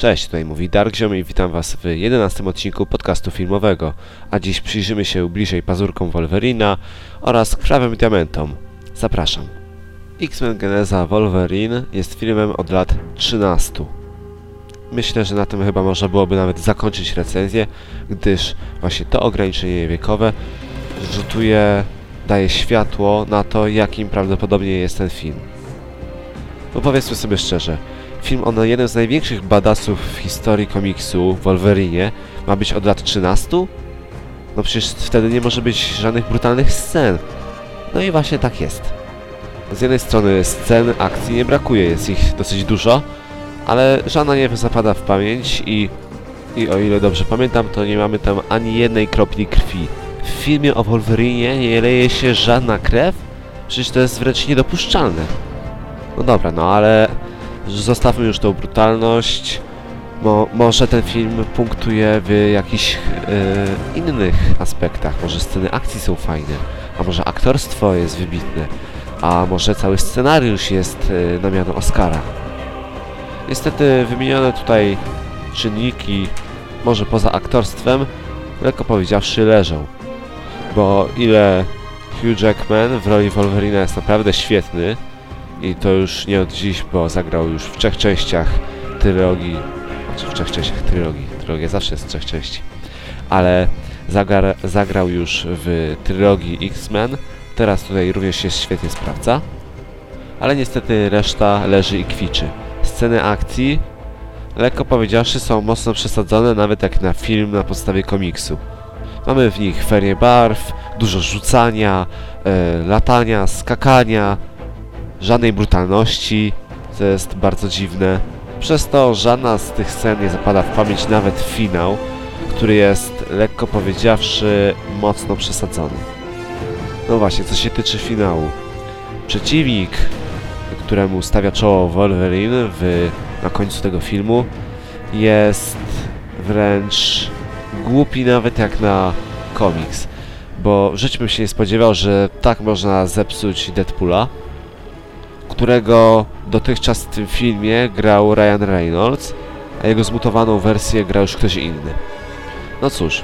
Cześć, tutaj mówi Darkziom i witam Was w 11 odcinku podcastu filmowego, a dziś przyjrzymy się bliżej pazurkom Wolverina oraz krwawym diamentom. Zapraszam. X-Men Geneza Wolverine jest filmem od lat 13. Myślę, że na tym chyba można byłoby nawet zakończyć recenzję, gdyż właśnie to ograniczenie wiekowe rzutuje, daje światło na to, jakim prawdopodobnie jest ten film. Bo powiedzmy sobie szczerze, film o jednym z największych badassów w historii komiksu, Wolverine, ma być od lat 13? No przecież wtedy nie może być żadnych brutalnych scen. No i właśnie tak jest. Z jednej strony scen akcji nie brakuje, jest ich dosyć dużo, ale żadna nie zapada w pamięć i, i o ile dobrze pamiętam, to nie mamy tam ani jednej kropli krwi. W filmie o Wolverinie nie leje się żadna krew? Przecież to jest wręcz niedopuszczalne. No dobra, no ale zostawmy już tą brutalność. Mo, może ten film punktuje w jakichś e, innych aspektach. Może sceny akcji są fajne, a może aktorstwo jest wybitne, a może cały scenariusz jest e, na miano Oscara. Niestety wymienione tutaj czynniki, może poza aktorstwem, lekko powiedziawszy, leżą. Bo ile Hugh Jackman w roli Wolverina jest naprawdę świetny, i to już nie od dziś, bo zagrał już w trzech częściach trylogii, znaczy w trzech częściach trylogii, trylogia zawsze jest w trzech części, ale zagrał już w trylogii X-Men, teraz tutaj również się świetnie sprawdza, ale niestety reszta leży i kwiczy. Sceny akcji, lekko powiedziawszy, są mocno przesadzone, nawet jak na film na podstawie komiksu. Mamy w nich ferie barw, dużo rzucania, e, latania, skakania, żadnej brutalności, co jest bardzo dziwne. Przez to żadna z tych scen nie zapada w pamięć, nawet finał, który jest, lekko powiedziawszy, mocno przesadzony. No właśnie, co się tyczy finału. Przeciwnik, któremu stawia czoło Wolverine w, na końcu tego filmu, jest wręcz głupi nawet jak na komiks. Bo w życiu bym się nie spodziewał, że tak można zepsuć Deadpoola którego dotychczas w tym filmie grał Ryan Reynolds, a jego zmutowaną wersję grał już ktoś inny. No cóż,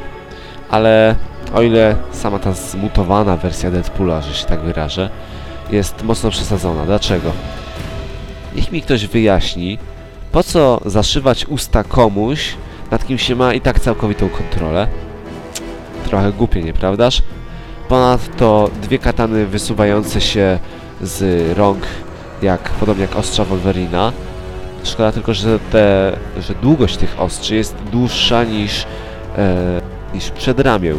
ale o ile sama ta zmutowana wersja Deadpoola, że się tak wyrażę, jest mocno przesadzona. Dlaczego? Niech mi ktoś wyjaśni, po co zaszywać usta komuś, nad kim się ma i tak całkowitą kontrolę? Trochę głupie, nieprawdaż? Ponadto dwie katany wysuwające się z rąk jak, podobnie jak ostrza Wolverina. Szkoda tylko, że, te, że długość tych ostrzy jest dłuższa niż, e, niż przedramię,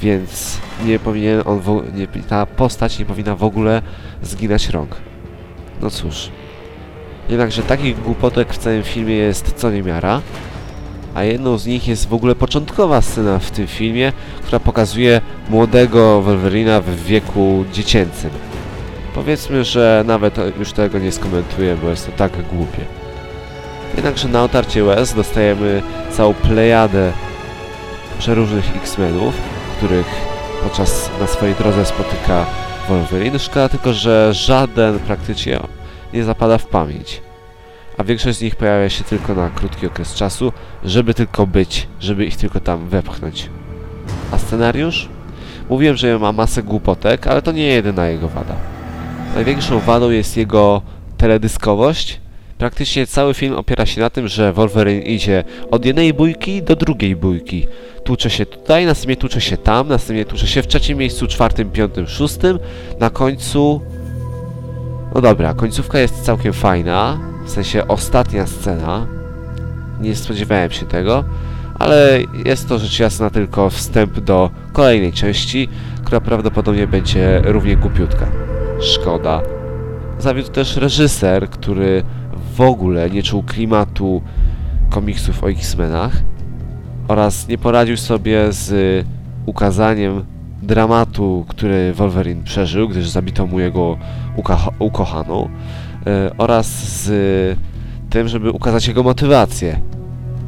więc nie powinien on, nie, ta postać nie powinna w ogóle zginać rąk. No cóż. Jednakże takich głupotek w całym filmie jest co niemiara, a jedną z nich jest w ogóle początkowa scena w tym filmie, która pokazuje młodego Wolverina w wieku dziecięcym. Powiedzmy, że nawet już tego nie skomentuję, bo jest to tak głupie. Jednakże na otarcie łez dostajemy całą plejadę przeróżnych X-Menów, których podczas na swojej drodze spotyka Wolverine. Szkoda tylko, że żaden praktycznie nie zapada w pamięć. A większość z nich pojawia się tylko na krótki okres czasu, żeby tylko być, żeby ich tylko tam wepchnąć. A scenariusz? Mówiłem, że ma masę głupotek, ale to nie jedyna jego wada. Największą wadą jest jego teledyskowość. Praktycznie cały film opiera się na tym, że Wolverine idzie od jednej bójki do drugiej bójki. Tłucze się tutaj, następnie tłucze się tam, następnie tłucze się w trzecim miejscu, czwartym, piątym, szóstym. Na końcu... No dobra, końcówka jest całkiem fajna. W sensie ostatnia scena. Nie spodziewałem się tego. Ale jest to rzecz jasna tylko wstęp do kolejnej części, która prawdopodobnie będzie równie głupiutka. Szkoda. Zawiódł też reżyser, który w ogóle nie czuł klimatu komiksów o X-Menach oraz nie poradził sobie z ukazaniem dramatu, który Wolverine przeżył, gdyż zabito mu jego ukochaną yy, oraz z tym, żeby ukazać jego motywację,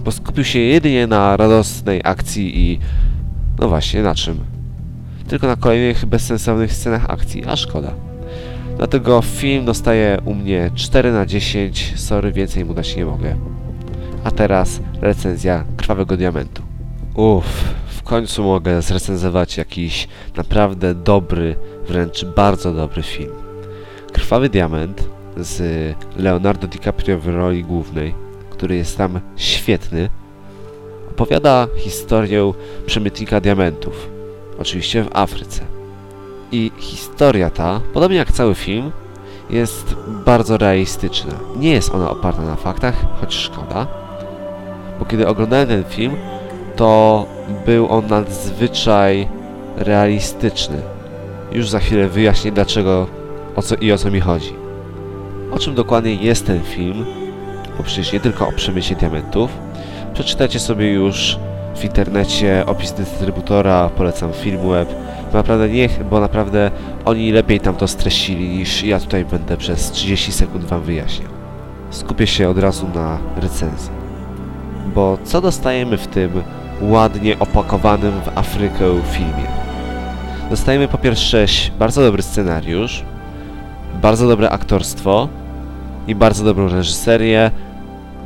bo skupił się jedynie na radosnej akcji i no właśnie, na czym? Tylko na kolejnych bezsensownych scenach akcji, a szkoda. Dlatego film dostaje u mnie 4 na 10. Sorry, więcej mu dać nie mogę. A teraz recenzja Krwawego Diamentu. Uff, w końcu mogę zrecenzować jakiś naprawdę dobry, wręcz bardzo dobry film. Krwawy Diament z Leonardo DiCaprio w roli głównej, który jest tam świetny, opowiada historię przemytnika diamentów, oczywiście w Afryce. I historia ta, podobnie jak cały film, jest bardzo realistyczna. Nie jest ona oparta na faktach, choć szkoda, bo kiedy oglądałem ten film, to był on nadzwyczaj realistyczny. Już za chwilę wyjaśnię dlaczego o co i o co mi chodzi. O czym dokładnie jest ten film, bo przecież nie tylko o przemycie diamentów. Przeczytajcie sobie już w internecie opis dystrybutora, polecam Filmweb. Naprawdę nie, bo naprawdę oni lepiej tam to streścili niż ja tutaj będę przez 30 sekund wam wyjaśniał. Skupię się od razu na recenzji. Bo co dostajemy w tym ładnie opakowanym w Afrykę filmie? Dostajemy po pierwsze bardzo dobry scenariusz, bardzo dobre aktorstwo i bardzo dobrą reżyserię.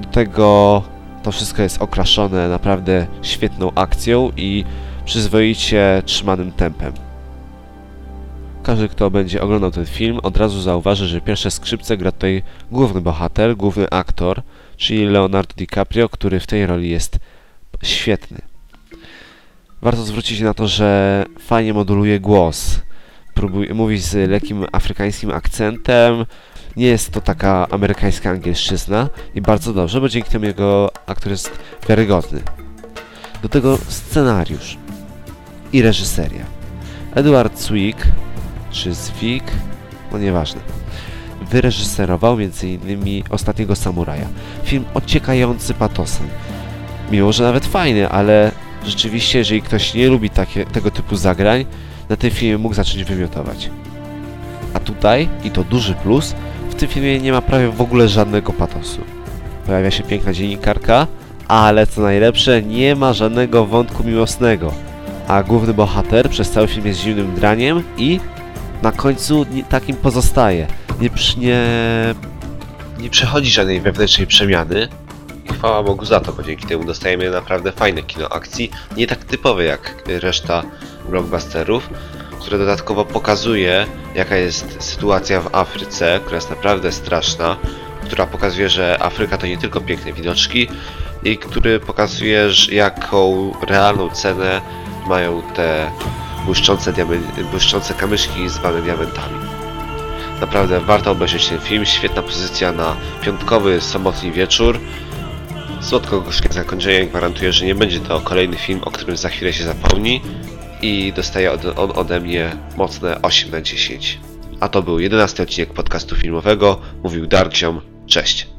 Do tego to wszystko jest okraszone naprawdę świetną akcją i przyzwoicie trzymanym tempem. Każdy, kto będzie oglądał ten film, od razu zauważy, że pierwsze skrzypce gra tutaj główny bohater, główny aktor, czyli Leonardo DiCaprio, który w tej roli jest świetny. Warto zwrócić na to, że fajnie moduluje głos. Próbuje, mówi z lekkim afrykańskim akcentem. Nie jest to taka amerykańska angielszczyzna i bardzo dobrze, bo dzięki temu jego aktor jest wiarygodny. Do tego scenariusz i reżyseria. Edward Zwick, czy Zwick, no nieważne, wyreżyserował m.in. Ostatniego Samuraja. Film ociekający patosem. Mimo, że nawet fajny, ale rzeczywiście, jeżeli ktoś nie lubi takie, tego typu zagrań, na tym filmie mógł zacząć wymiotować. A tutaj, i to duży plus, w tym filmie nie ma prawie w ogóle żadnego patosu. Pojawia się piękna dziennikarka, ale co najlepsze, nie ma żadnego wątku miłosnego. A główny bohater przez cały film jest zimnym draniem i na końcu takim pozostaje. Nie, nie, nie przechodzi żadnej wewnętrznej przemiany. I chwała Bogu za to, bo dzięki temu dostajemy naprawdę fajne kino akcji, nie tak typowe jak reszta blockbusterów, które dodatkowo pokazuje, jaka jest sytuacja w Afryce, która jest naprawdę straszna, która pokazuje, że Afryka to nie tylko piękne widoczki i który pokazuje, jaką realną cenę mają te błyszczące, błyszczące kamyszki zwane diamentami. Naprawdę warto obejrzeć ten film, świetna pozycja na piątkowy, sobotni wieczór. Słodko-gorzkie zakończenie gwarantuje, że nie będzie to kolejny film, o którym za chwilę się zapomni i dostaje on ode mnie mocne 8 na 10. A to był 11 odcinek podcastu filmowego. Mówił Darciom. Cześć.